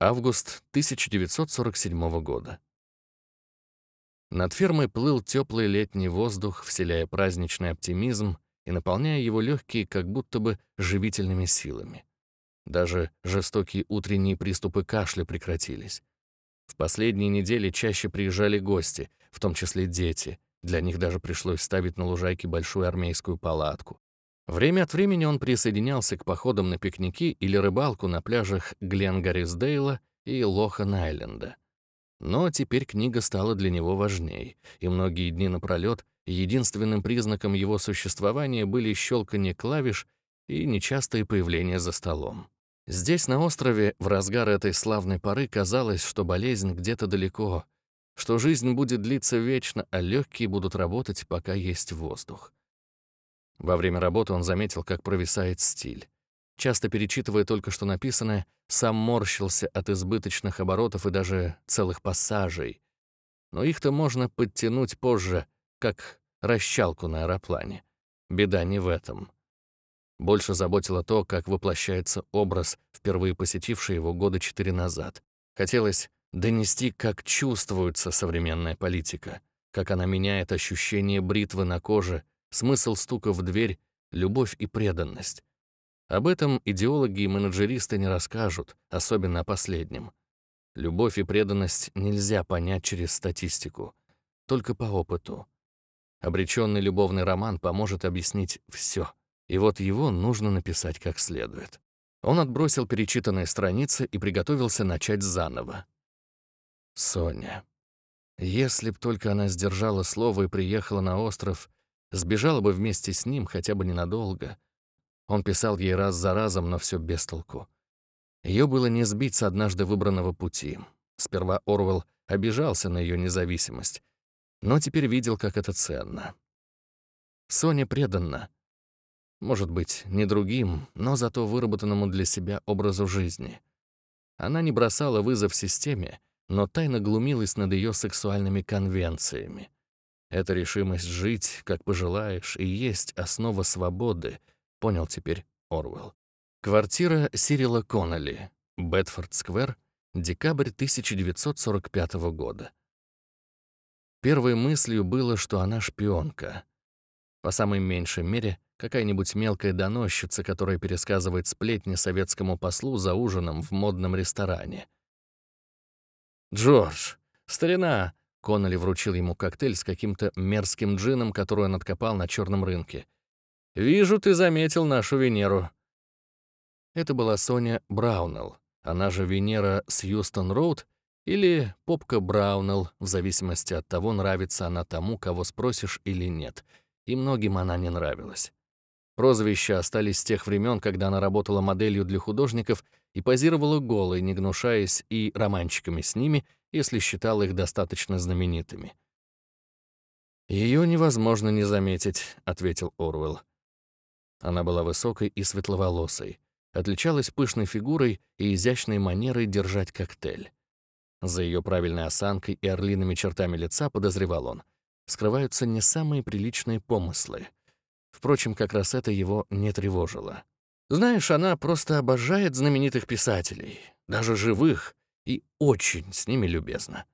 Август 1947 года. Над фермой плыл теплый летний воздух, вселяя праздничный оптимизм и наполняя его легкие как будто бы живительными силами. Даже жестокие утренние приступы кашля прекратились. В последние недели чаще приезжали гости, в том числе дети. Для них даже пришлось ставить на лужайке большую армейскую палатку. Время от времени он присоединялся к походам на пикники или рыбалку на пляжах Гленгарисдейла и Лохан-Айленда. Но теперь книга стала для него важней, и многие дни напролёт единственным признаком его существования были щелканье клавиш и нечастые появления за столом. Здесь, на острове, в разгар этой славной поры казалось, что болезнь где-то далеко, что жизнь будет длиться вечно, а легкие будут работать, пока есть воздух. Во время работы он заметил, как провисает стиль. Часто перечитывая только что написанное, сам морщился от избыточных оборотов и даже целых пассажей. Но их-то можно подтянуть позже, как расчалку на аэроплане. Беда не в этом. Больше заботило то, как воплощается образ, впервые посетивший его года четыре назад. Хотелось донести, как чувствуется современная политика, как она меняет ощущение бритвы на коже, смысл стука в дверь, любовь и преданность. Об этом идеологи и менеджеристы не расскажут, особенно о последнем. Любовь и преданность нельзя понять через статистику, только по опыту. Обреченный любовный роман поможет объяснить все. И вот его нужно написать как следует. Он отбросил перечитанные страницы и приготовился начать заново. Соня. Если б только она сдержала слово и приехала на остров, сбежала бы вместе с ним хотя бы ненадолго. Он писал ей раз за разом, но все без толку. Ее было не сбить с однажды выбранного пути. Сперва Орвел обижался на ее независимость, но теперь видел, как это ценно. Соня преданна, может быть, не другим, но зато выработанному для себя образу жизни. Она не бросала вызов системе, но тайно глумилась над ее сексуальными конвенциями. Эта решимость жить, как пожелаешь, и есть основа свободы, понял теперь Орвелл. Квартира Сирила Коннелли, Бетфорд-сквер, декабрь 1945 года. Первой мыслью было, что она шпионка. По самой меньшей мере, Какая-нибудь мелкая доносчица, которая пересказывает сплетни советскому послу за ужином в модном ресторане. «Джордж, старина!» Конноли вручил ему коктейль с каким-то мерзким джином, который он откопал на черном рынке. «Вижу, ты заметил нашу Венеру». Это была Соня Браунелл, она же Венера с Юстон-Роуд или Попка Браунелл, в зависимости от того, нравится она тому, кого спросишь или нет. И многим она не нравилась. Прозвища остались с тех времен, когда она работала моделью для художников и позировала голой, не гнушаясь и романчиками с ними, если считала их достаточно знаменитыми. Ее невозможно не заметить», — ответил Орвелл. Она была высокой и светловолосой, отличалась пышной фигурой и изящной манерой держать коктейль. За ее правильной осанкой и орлиными чертами лица, подозревал он, скрываются не самые приличные помыслы — Впрочем, как раз это его не тревожило. Знаешь, она просто обожает знаменитых писателей, даже живых, и очень с ними любезна.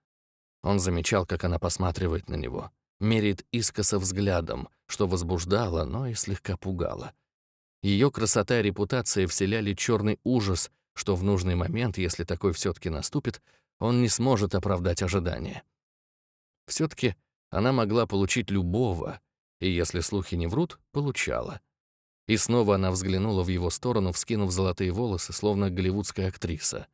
Он замечал, как она посматривает на него, меряет искоса взглядом, что возбуждало, но и слегка пугало. Ее красота и репутация вселяли черный ужас, что в нужный момент, если такой все таки наступит, он не сможет оправдать ожидания. все таки она могла получить любого, и, если слухи не врут, получала. И снова она взглянула в его сторону, вскинув золотые волосы, словно голливудская актриса.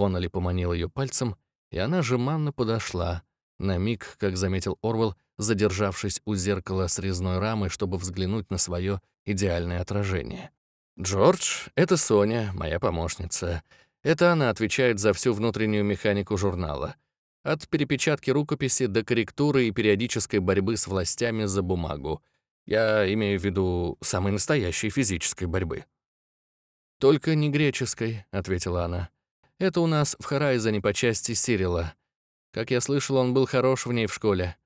Конноли поманил ее пальцем, и она жеманно подошла, на миг, как заметил Орвел, задержавшись у зеркала с резной рамой, чтобы взглянуть на свое идеальное отражение. «Джордж, это Соня, моя помощница. Это она отвечает за всю внутреннюю механику журнала. От перепечатки рукописи до корректуры и периодической борьбы с властями за бумагу. Я имею в виду самой настоящей физической борьбы. «Только не греческой», — ответила она. «Это у нас в Харайзане по части Сирила. Как я слышал, он был хорош в ней в школе.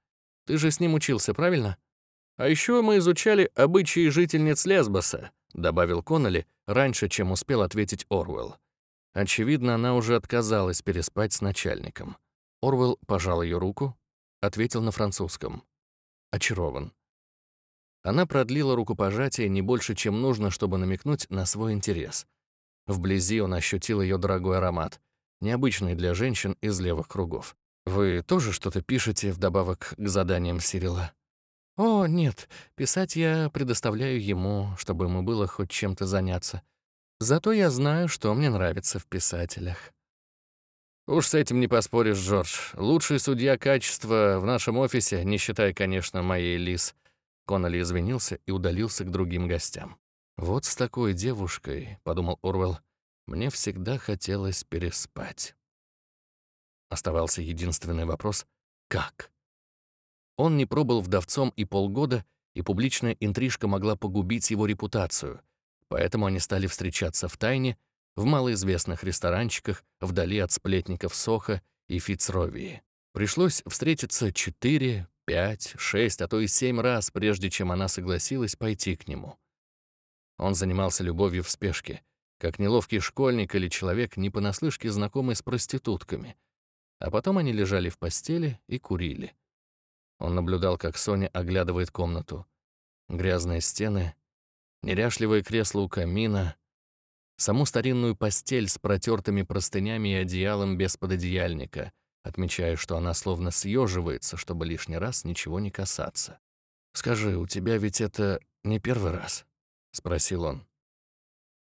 Ты же с ним учился, правильно? А еще мы изучали обычаи жительниц Лесбоса», — добавил Конноли раньше, чем успел ответить Орвелл. Очевидно, она уже отказалась переспать с начальником. Орвел пожал ее руку, ответил на французском. Очарован. Она продлила рукопожатие не больше, чем нужно, чтобы намекнуть на свой интерес. Вблизи он ощутил ее дорогой аромат, необычный для женщин из левых кругов. «Вы тоже что-то пишете вдобавок к заданиям Сирила?» «О, нет, писать я предоставляю ему, чтобы ему было хоть чем-то заняться. Зато я знаю, что мне нравится в писателях». «Уж с этим не поспоришь, Джордж. Лучший судья качества в нашем офисе, не считая, конечно, моей Лиз». Конноли извинился и удалился к другим гостям. «Вот с такой девушкой», — подумал Орвелл, — «мне всегда хотелось переспать». Оставался единственный вопрос — как? Он не пробыл вдовцом и полгода, и публичная интрижка могла погубить его репутацию, поэтому они стали встречаться в тайне, в малоизвестных ресторанчиках, вдали от сплетников Соха и Фицровии. Пришлось встретиться четыре, пять, шесть, а то и семь раз, прежде чем она согласилась пойти к нему. Он занимался любовью в спешке, как неловкий школьник или человек, не понаслышке знакомый с проститутками. А потом они лежали в постели и курили. Он наблюдал, как Соня оглядывает комнату. Грязные стены, неряшливое кресло у камина, саму старинную постель с протертыми простынями и одеялом без пододеяльника, отмечая, что она словно съеживается, чтобы лишний раз ничего не касаться. «Скажи, у тебя ведь это не первый раз?» — спросил он.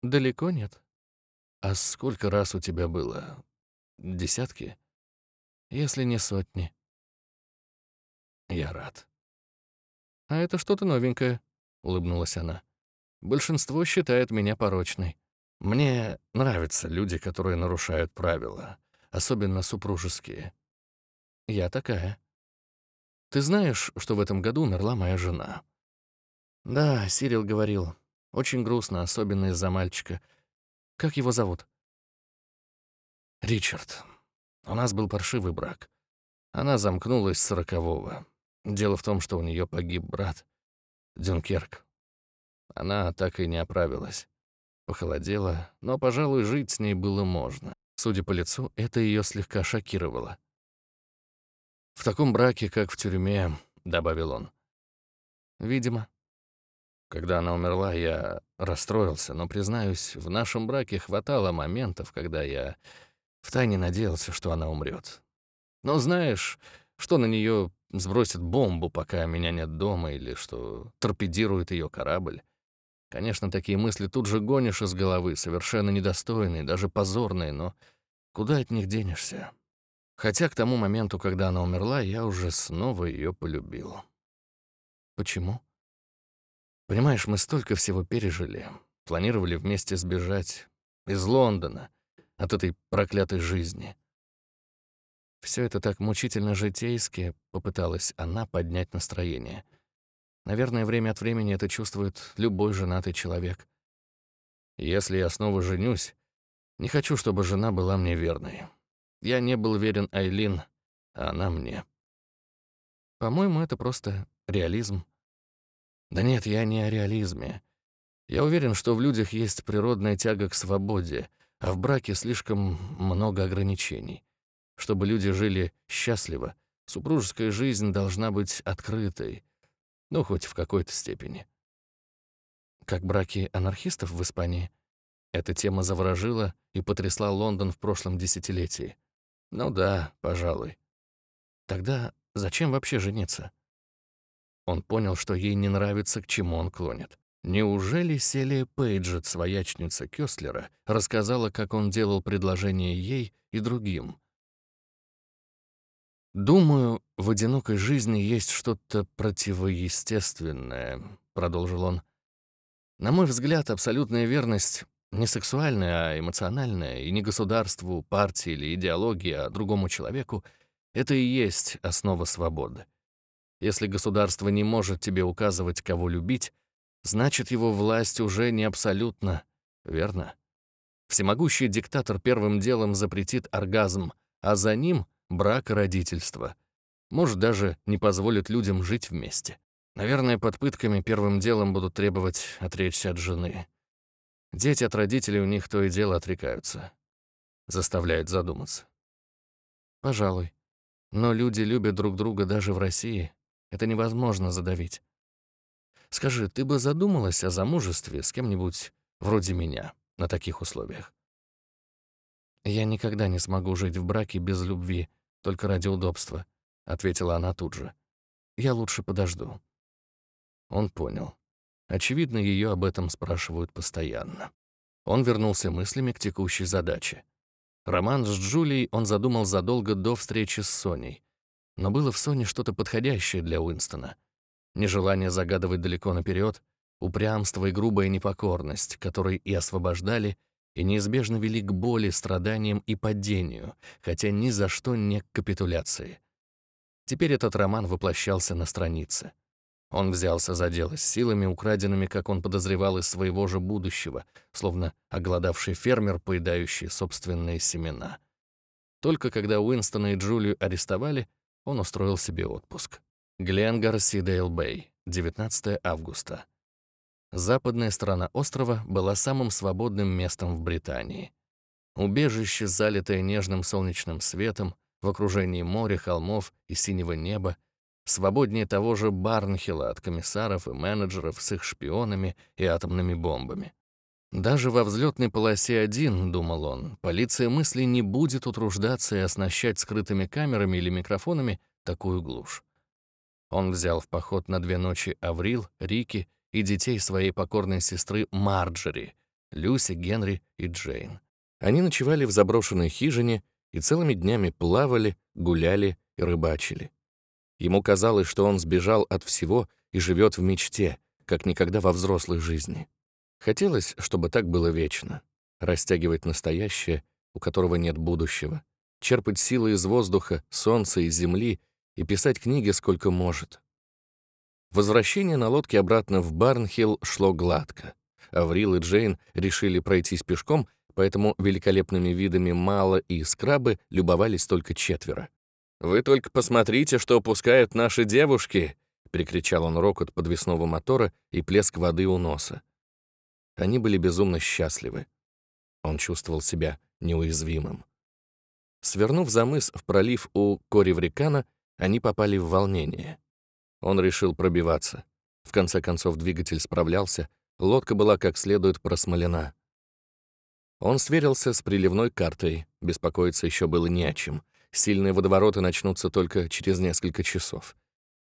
«Далеко нет». «А сколько раз у тебя было? Десятки?» «Если не сотни». Я рад. «А это что-то новенькое», — улыбнулась она. «Большинство считает меня порочной. Мне нравятся люди, которые нарушают правила, особенно супружеские. Я такая. Ты знаешь, что в этом году умерла моя жена?» «Да, Сирил говорил. Очень грустно, особенно из-за мальчика. Как его зовут?» «Ричард. У нас был паршивый брак. Она замкнулась с сорокового. Дело в том, что у нее погиб брат. Дюнкерк. Она так и не оправилась. Похолодела, но, пожалуй, жить с ней было можно. Судя по лицу, это ее слегка шокировало. «В таком браке, как в тюрьме», — добавил он. «Видимо». Когда она умерла, я расстроился, но, признаюсь, в нашем браке хватало моментов, когда я втайне надеялся, что она умрет. Но знаешь, что на нее сбросит бомбу, пока меня нет дома, или что торпедирует ее корабль. Конечно, такие мысли тут же гонишь из головы, совершенно недостойные, даже позорные, но куда от них денешься? Хотя к тому моменту, когда она умерла, я уже снова ее полюбил. Почему? Понимаешь, мы столько всего пережили. Планировали вместе сбежать из Лондона, от этой проклятой жизни. Все это так мучительно житейски, попыталась она поднять настроение. Наверное, время от времени это чувствует любой женатый человек. Если я снова женюсь, не хочу, чтобы жена была мне верной. Я не был верен Айлин, а она мне. По-моему, это просто реализм. Да нет, я не о реализме. Я уверен, что в людях есть природная тяга к свободе, а в браке слишком много ограничений. Чтобы люди жили счастливо, супружеская жизнь должна быть открытой, ну, хоть в какой-то степени. Как браки анархистов в Испании. Эта тема заворожила и потрясла Лондон в прошлом десятилетии. Ну да, пожалуй. Тогда зачем вообще жениться? Он понял, что ей не нравится, к чему он клонит. Неужели Селия Пейджет, своячница Кёслера, рассказала, как он делал предложение ей и другим? «Думаю, в одинокой жизни есть что-то противоестественное», — продолжил он. «На мой взгляд, абсолютная верность не сексуальная, а эмоциональная, и не государству, партии или идеологии, а другому человеку — это и есть основа свободы. Если государство не может тебе указывать, кого любить, значит, его власть уже не абсолютно, верно? Всемогущий диктатор первым делом запретит оргазм, а за ним брак и родительство. Может, даже не позволит людям жить вместе. Наверное, под пытками первым делом будут требовать отречься от жены. Дети от родителей у них то и дело отрекаются. заставляет задуматься. Пожалуй. Но люди любят друг друга даже в России. Это невозможно задавить. Скажи, ты бы задумалась о замужестве с кем-нибудь вроде меня на таких условиях? Я никогда не смогу жить в браке без любви, только ради удобства, ответила она тут же. Я лучше подожду. Он понял. Очевидно, ее об этом спрашивают постоянно. Он вернулся мыслями к текущей задаче. Роман с Джулией он задумал задолго до встречи с Соней. Но было в Соне что-то подходящее для Уинстона. Нежелание загадывать далеко наперед, упрямство и грубая непокорность, которые и освобождали, и неизбежно вели к боли, страданиям и падению, хотя ни за что не к капитуляции. Теперь этот роман воплощался на странице. Он взялся за дело с силами, украденными, как он подозревал, из своего же будущего, словно оголодавший фермер, поедающий собственные семена. Только когда Уинстона и Джулию арестовали, он устроил себе отпуск. Гленгар Сидейл Бэй, 19 августа. Западная сторона острова была самым свободным местом в Британии. Убежище, залитое нежным солнечным светом, в окружении моря, холмов и синего неба, свободнее того же Барнхилла от комиссаров и менеджеров с их шпионами и атомными бомбами. Даже во взлетной полосе 1, думал он, полиция мысли не будет утруждаться и оснащать скрытыми камерами или микрофонами такую глушь. Он взял в поход на две ночи Аврил, Рики и детей своей покорной сестры Марджери, Люси, Генри и Джейн. Они ночевали в заброшенной хижине и целыми днями плавали, гуляли и рыбачили. Ему казалось, что он сбежал от всего и живет в мечте, как никогда во взрослой жизни. Хотелось, чтобы так было вечно. Растягивать настоящее, у которого нет будущего. Черпать силы из воздуха, солнца и земли и писать книги сколько может. Возвращение на лодке обратно в Барнхилл шло гладко. Аврил и Джейн решили пройтись пешком, поэтому великолепными видами Мала и Скрабы любовались только четверо. «Вы только посмотрите, что упускают наши девушки!» — прикричал он рокот подвесного мотора и плеск воды у носа. Они были безумно счастливы. Он чувствовал себя неуязвимым. Свернув за мыс в пролив у Кориврикана, они попали в волнение. Он решил пробиваться. В конце концов двигатель справлялся, лодка была как следует просмолена. Он сверился с приливной картой, беспокоиться еще было не о чем. Сильные водовороты начнутся только через несколько часов.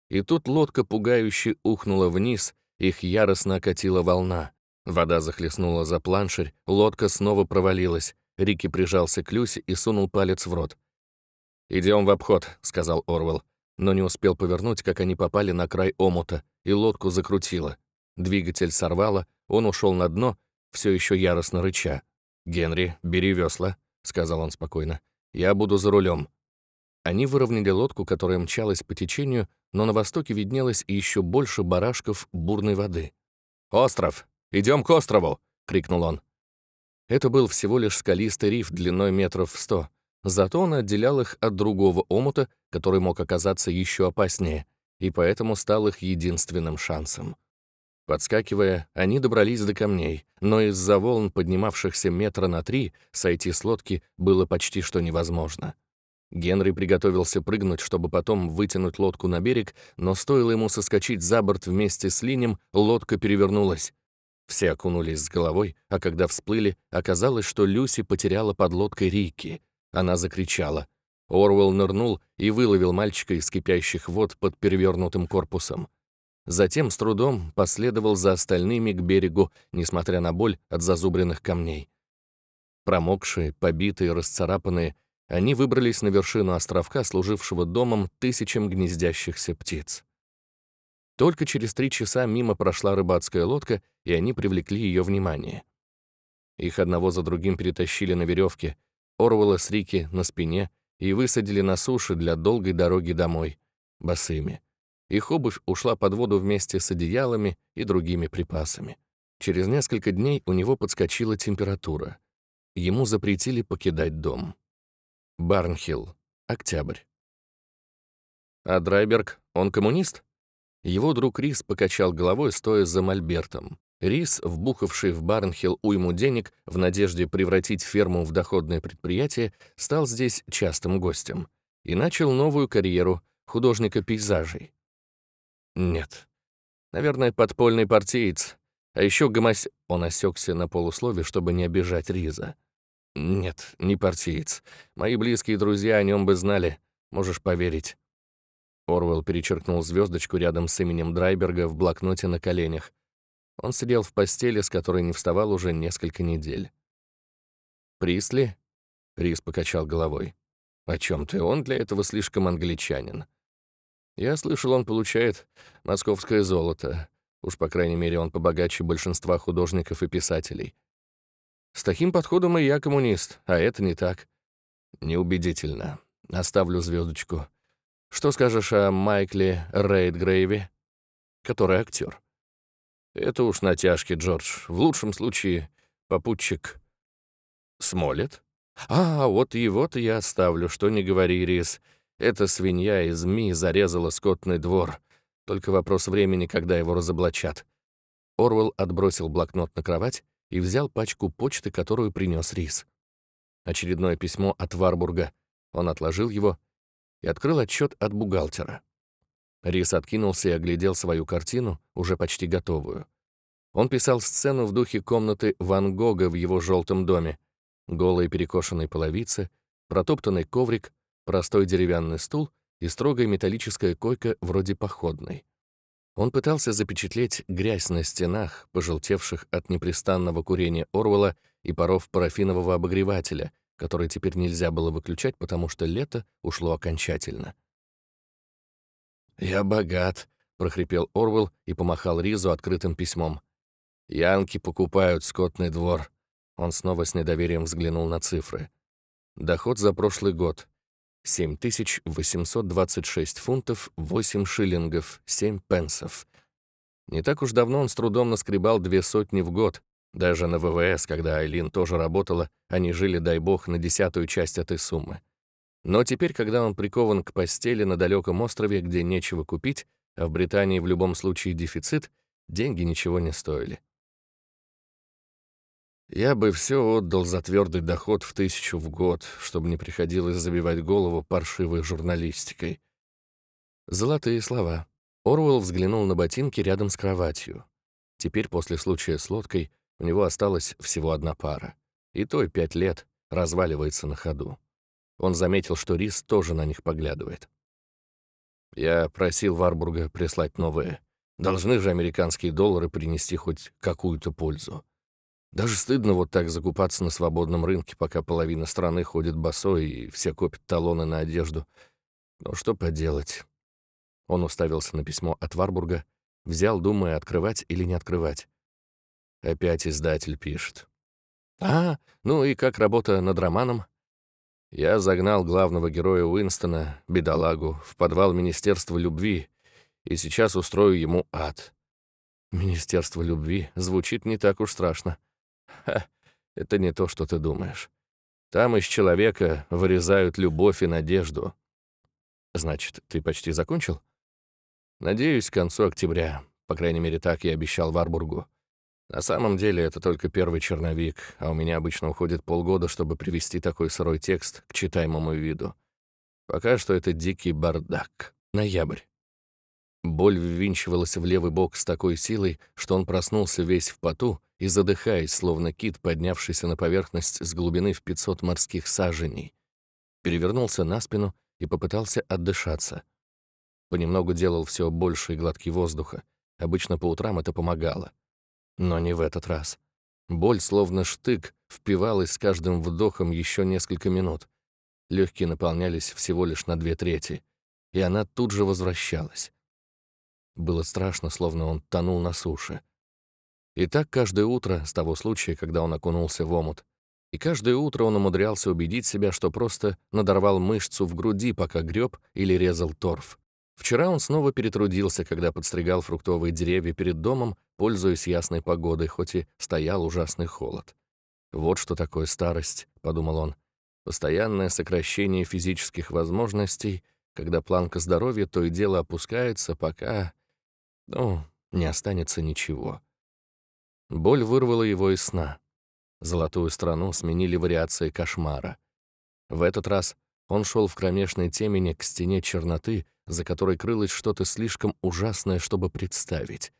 И тут лодка пугающе ухнула вниз, их яростно окатила волна. Вода захлестнула за планшерь, лодка снова провалилась. Рики прижался к Люсе и сунул палец в рот. «Идем в обход», — сказал Орвел, но не успел повернуть, как они попали на край омута, и лодку закрутило. Двигатель сорвало, он ушел на дно, все еще яростно рыча. «Генри, бери весла», — сказал он спокойно. Я буду за рулем. Они выровняли лодку, которая мчалась по течению, но на востоке виднелось еще больше барашков бурной воды. «Остров! Идем к острову!» — крикнул он. Это был всего лишь скалистый риф длиной метров в сто. Зато он отделял их от другого омута, который мог оказаться еще опаснее, и поэтому стал их единственным шансом. Подскакивая, они добрались до камней, но из-за волн, поднимавшихся метра на три, сойти с лодки было почти что невозможно. Генри приготовился прыгнуть, чтобы потом вытянуть лодку на берег, но стоило ему соскочить за борт вместе с линем, лодка перевернулась. Все окунулись с головой, а когда всплыли, оказалось, что Люси потеряла под лодкой Рики. Она закричала. Орвелл нырнул и выловил мальчика из кипящих вод под перевернутым корпусом. Затем с трудом последовал за остальными к берегу, несмотря на боль от зазубренных камней. Промокшие, побитые, расцарапанные, они выбрались на вершину островка, служившего домом тысячам гнездящихся птиц. Только через три часа мимо прошла рыбацкая лодка, и они привлекли ее внимание. Их одного за другим перетащили на веревке, Орвала с Рики на спине и высадили на суше для долгой дороги домой, босыми. Их обувь ушла под воду вместе с одеялами и другими припасами. Через несколько дней у него подскочила температура. Ему запретили покидать дом. Барнхилл. Октябрь. А Драйберг, он коммунист? Его друг Рис покачал головой, стоя за мольбертом. Рис, вбухавший в Барнхилл уйму денег в надежде превратить ферму в доходное предприятие, стал здесь частым гостем и начал новую карьеру художника пейзажей. Нет. Наверное, подпольный партиец. А еще гомось... Он осекся на полуслове, чтобы не обижать Риза. Нет, не партиец. Мои близкие друзья о нем бы знали. Можешь поверить. Орвел перечеркнул звездочку рядом с именем Драйберга в блокноте на коленях. Он сидел в постели, с которой не вставал уже несколько недель. «Присли?» — Рис покачал головой. «О чем ты? Он для этого слишком англичанин. Я слышал, он получает московское золото. Уж, по крайней мере, он побогаче большинства художников и писателей. С таким подходом и я коммунист, а это не так. Неубедительно. Оставлю звездочку. Что скажешь о Майкле Рейдгрейве, который актер? Это уж натяжки, Джордж. В лучшем случае попутчик Смолет. А, вот его-то я оставлю, что не говори, Рис. Эта свинья из Ми зарезала скотный двор. Только вопрос времени, когда его разоблачат. Орвел отбросил блокнот на кровать и взял пачку почты, которую принес Рис. Очередное письмо от Варбурга. Он отложил его и открыл отчет от бухгалтера. Рис откинулся и оглядел свою картину, уже почти готовую. Он писал сцену в духе комнаты Ван Гога в его желтом доме. Голые перекошенные половицы, протоптанный коврик, простой деревянный стул и строгая металлическая койка вроде походной. Он пытался запечатлеть грязь на стенах, пожелтевших от непрестанного курения Орвела и паров парафинового обогревателя, который теперь нельзя было выключать, потому что лето ушло окончательно. «Я богат», — прохрипел Орвел и помахал Ризу открытым письмом. «Янки покупают скотный двор». Он снова с недоверием взглянул на цифры. Доход за прошлый год — 7826 фунтов, 8 шиллингов, 7 пенсов. Не так уж давно он с трудом наскребал две сотни в год, даже на ВВС, когда Айлин тоже работала, они жили, дай бог, на десятую часть этой суммы. Но теперь, когда он прикован к постели на далеком острове, где нечего купить, а в Британии в любом случае дефицит, деньги ничего не стоили. Я бы все отдал за твердый доход в тысячу в год, чтобы не приходилось забивать голову паршивой журналистикой. Золотые слова. Орвелл взглянул на ботинки рядом с кроватью. Теперь, после случая с лодкой, у него осталась всего одна пара. И той пять лет разваливается на ходу. Он заметил, что Рис тоже на них поглядывает. Я просил Варбурга прислать новые. Должны же американские доллары принести хоть какую-то пользу. Даже стыдно вот так закупаться на свободном рынке, пока половина страны ходит босой и все копят талоны на одежду. Но что поделать? Он уставился на письмо от Варбурга, взял, думая, открывать или не открывать. Опять издатель пишет. «А, ну и как работа над романом?» Я загнал главного героя Уинстона, бедолагу, в подвал Министерства любви, и сейчас устрою ему ад. Министерство любви звучит не так уж страшно. Ха, это не то, что ты думаешь. Там из человека вырезают любовь и надежду. Значит, ты почти закончил? Надеюсь, к концу октября. По крайней мере, так я обещал Варбургу. На самом деле это только первый черновик, а у меня обычно уходит полгода, чтобы привести такой сырой текст к читаемому виду. Пока что это дикий бардак. Ноябрь. Боль ввинчивалась в левый бок с такой силой, что он проснулся весь в поту и задыхаясь, словно кит, поднявшийся на поверхность с глубины в 500 морских саженей. Перевернулся на спину и попытался отдышаться. Понемногу делал все больше глотки воздуха. Обычно по утрам это помогало. Но не в этот раз. Боль, словно штык, впивалась с каждым вдохом еще несколько минут. Легкие наполнялись всего лишь на две трети, и она тут же возвращалась. Было страшно, словно он тонул на суше. И так каждое утро с того случая, когда он окунулся в омут. И каждое утро он умудрялся убедить себя, что просто надорвал мышцу в груди, пока греб или резал торф. Вчера он снова перетрудился, когда подстригал фруктовые деревья перед домом, пользуясь ясной погодой, хоть и стоял ужасный холод. «Вот что такое старость», — подумал он. «Постоянное сокращение физических возможностей, когда планка здоровья то и дело опускается, пока... ну, не останется ничего». Боль вырвала его из сна. Золотую страну сменили вариации кошмара. В этот раз он шел в кромешной темени к стене черноты, за которой крылось что-то слишком ужасное, чтобы представить.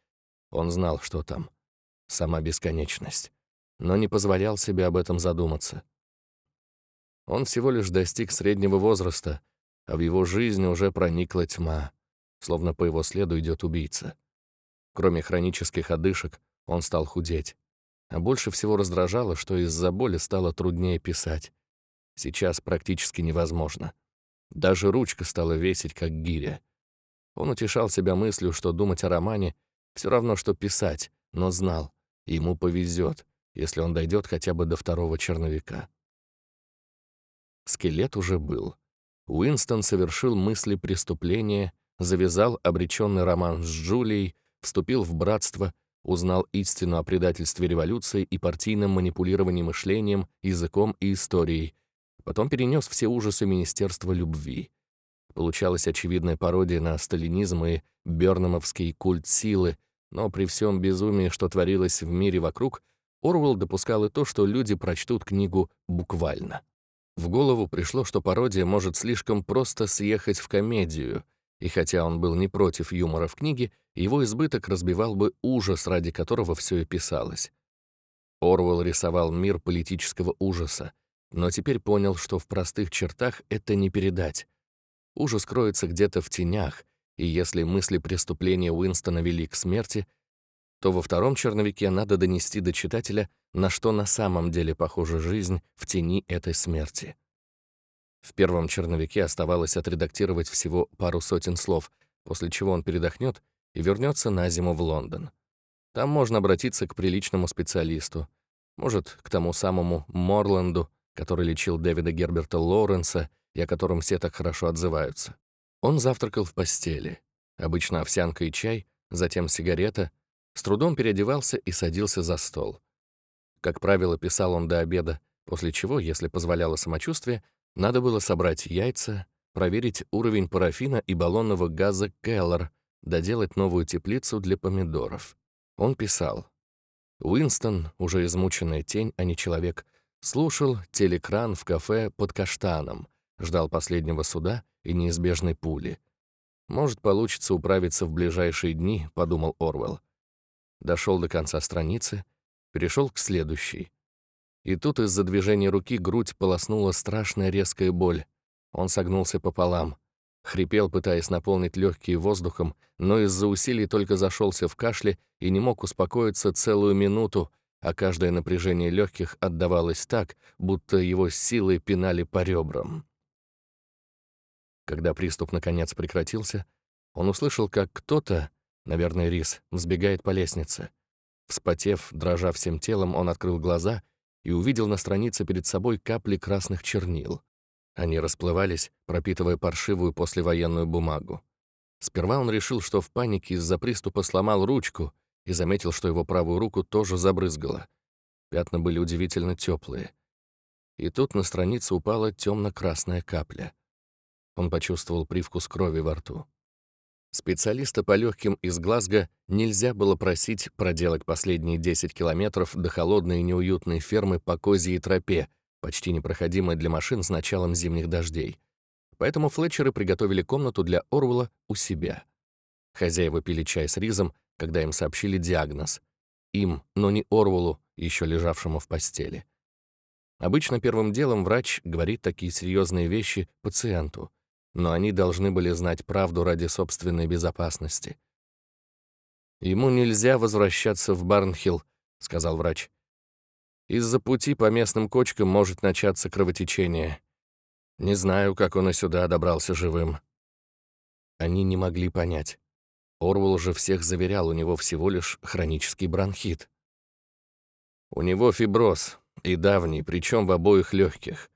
Он знал, что там. Сама бесконечность. Но не позволял себе об этом задуматься. Он всего лишь достиг среднего возраста, а в его жизнь уже проникла тьма, словно по его следу идет убийца. Кроме хронических одышек, он стал худеть. А больше всего раздражало, что из-за боли стало труднее писать. Сейчас практически невозможно. Даже ручка стала весить, как гиря. Он утешал себя мыслью, что думать о романе все равно, что писать, но знал, ему повезет, если он дойдет хотя бы до второго черновика. Скелет уже был. Уинстон совершил мысли преступления, завязал обреченный роман с Джулией, вступил в братство, узнал истину о предательстве революции и партийном манипулировании мышлением, языком и историей, потом перенес все ужасы Министерства любви. Получалась очевидная пародия на сталинизм и бернамовский культ силы, но при всем безумии, что творилось в мире вокруг, Орвелл допускал и то, что люди прочтут книгу буквально. В голову пришло, что пародия может слишком просто съехать в комедию, и хотя он был не против юмора в книге, его избыток разбивал бы ужас, ради которого все и писалось. Орвелл рисовал мир политического ужаса, но теперь понял, что в простых чертах это не передать. Ужас кроется где-то в тенях, и если мысли преступления Уинстона вели к смерти, то во втором черновике надо донести до читателя, на что на самом деле похожа жизнь в тени этой смерти. В первом черновике оставалось отредактировать всего пару сотен слов, после чего он передохнет и вернется на зиму в Лондон. Там можно обратиться к приличному специалисту, может, к тому самому Морланду, который лечил Дэвида Герберта Лоуренса и о котором все так хорошо отзываются. Он завтракал в постели. Обычно овсянка и чай, затем сигарета, с трудом переодевался и садился за стол. Как правило, писал он до обеда, после чего, если позволяло самочувствие, надо было собрать яйца, проверить уровень парафина и баллонного газа Келлер, доделать новую теплицу для помидоров. Он писал. Уинстон, уже измученная тень, а не человек, слушал телекран в кафе под каштаном, ждал последнего суда и неизбежной пули. «Может, получится управиться в ближайшие дни», — подумал Орвелл. Дошел до конца страницы, перешел к следующей. И тут из-за движения руки грудь полоснула страшная резкая боль. Он согнулся пополам. Хрипел, пытаясь наполнить легкие воздухом, но из-за усилий только зашелся в кашле и не мог успокоиться целую минуту, а каждое напряжение легких отдавалось так, будто его силой пинали по ребрам. Когда приступ наконец прекратился, он услышал, как кто-то, наверное, Рис, взбегает по лестнице. Вспотев, дрожа всем телом, он открыл глаза и увидел на странице перед собой капли красных чернил. Они расплывались, пропитывая паршивую послевоенную бумагу. Сперва он решил, что в панике из-за приступа сломал ручку и заметил, что его правую руку тоже забрызгало. Пятна были удивительно теплые. И тут на странице упала темно-красная капля. Он почувствовал привкус крови во рту. Специалиста по легким из Глазго нельзя было просить проделать последние 10 километров до холодной и неуютной фермы по козьей тропе, почти непроходимой для машин с началом зимних дождей. Поэтому Флетчеры приготовили комнату для Орвела у себя. Хозяева пили чай с ризом, когда им сообщили диагноз. Им, но не Орвелу, еще лежавшему в постели. Обычно первым делом врач говорит такие серьезные вещи пациенту — но они должны были знать правду ради собственной безопасности. «Ему нельзя возвращаться в Барнхилл», — сказал врач. «Из-за пути по местным кочкам может начаться кровотечение. Не знаю, как он и сюда добрался живым». Они не могли понять. Орвел же всех заверял, у него всего лишь хронический бронхит. У него фиброз, и давний, причем в обоих легких.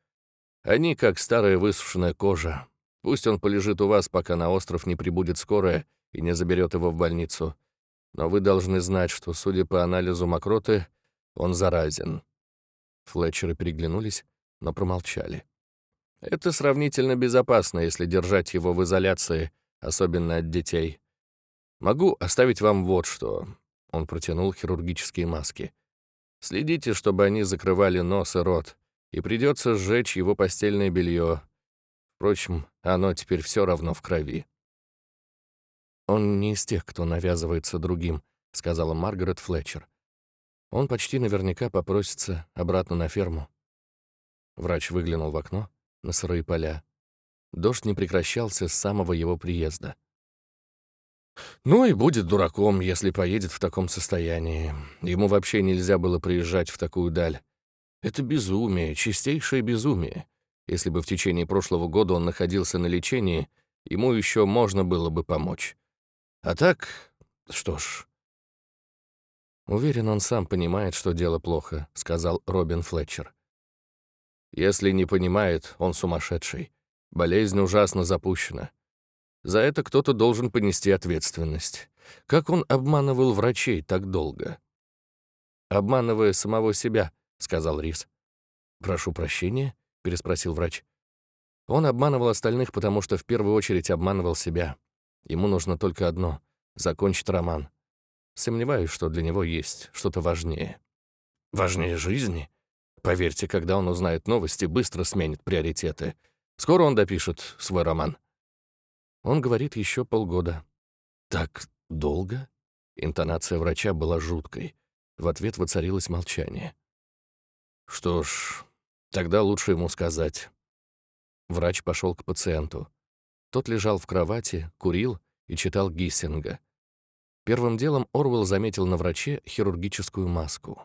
Они как старая высушенная кожа, Пусть он полежит у вас, пока на остров не прибудет скорая и не заберет его в больницу. Но вы должны знать, что, судя по анализу мокроты, он заразен». Флетчеры переглянулись, но промолчали. «Это сравнительно безопасно, если держать его в изоляции, особенно от детей. Могу оставить вам вот что. Он протянул хирургические маски. «Следите, чтобы они закрывали нос и рот, и придется сжечь его постельное белье. Впрочем, оно теперь все равно в крови». «Он не из тех, кто навязывается другим», — сказала Маргарет Флетчер. «Он почти наверняка попросится обратно на ферму». Врач выглянул в окно на сырые поля. Дождь не прекращался с самого его приезда. Ну и будет дураком, если поедет в таком состоянии. Ему вообще нельзя было приезжать в такую даль. Это безумие, чистейшее безумие. Если бы в течение прошлого года он находился на лечении, ему еще можно было бы помочь. А так, что ж... «Уверен, он сам понимает, что дело плохо», — сказал Робин Флетчер. «Если не понимает, он сумасшедший. Болезнь ужасно запущена. За это кто-то должен понести ответственность. Как он обманывал врачей так долго? «Обманывая самого себя», — сказал Рис. «Прошу прощения?» — переспросил врач. Он обманывал остальных, потому что в первую очередь обманывал себя. Ему нужно только одно — закончить роман. Сомневаюсь, что для него есть что-то важнее. Важнее жизни? Поверьте, когда он узнает новости, быстро сменит приоритеты. Скоро он допишет свой роман. Он говорит еще полгода. «Так долго?» Интонация врача была жуткой. В ответ воцарилось молчание. «Что ж, тогда лучше ему сказать». Врач пошел к пациенту. Тот лежал в кровати, курил и читал Гиссинга. Первым делом Орвелл заметил на враче хирургическую маску.